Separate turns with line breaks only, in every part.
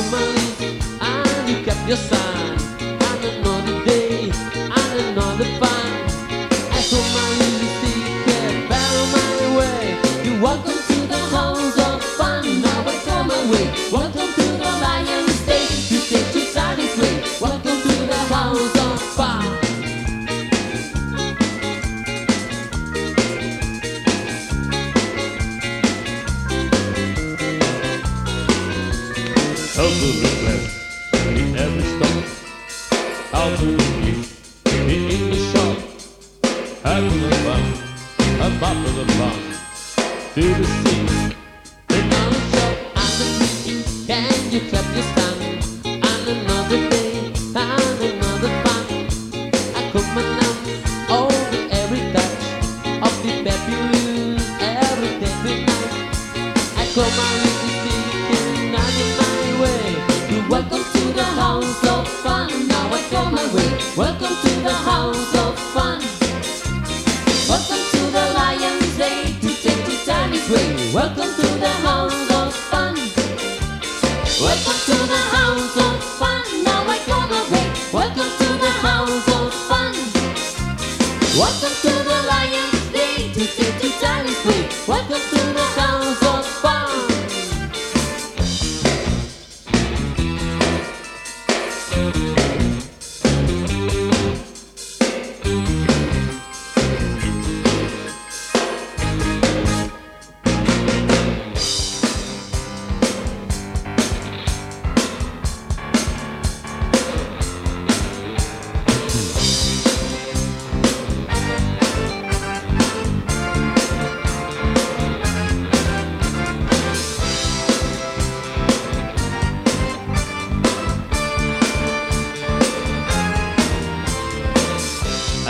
And you kept your
yuk Totally blessed in every stop. Out to the beach, in the shop, having a fun, a bop of the fun, to the sea.
Then on the shop, I'm the beach, and you clap your stomach. Come on, Welcome to the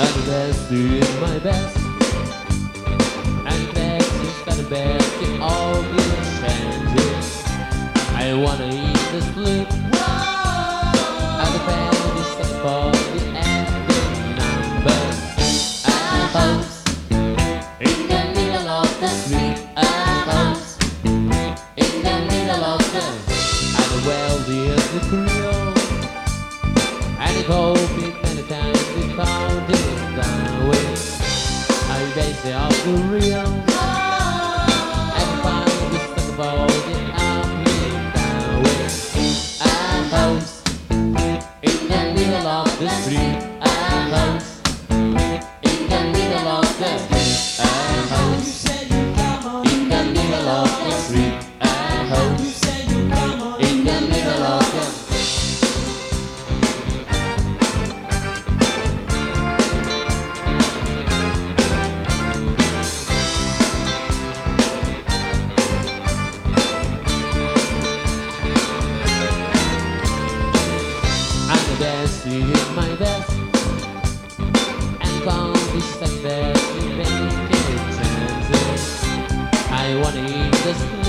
I'm the best, doing my best. I'm the best, it's not the best in all the changes. I wanna eat the split. I'm the best, is not the body and the numbers. I'm the boss in the middle of the street. I'm the boss in the middle of the. I'm the wealthiest, the creole, and the cold. all the I wanna eat this.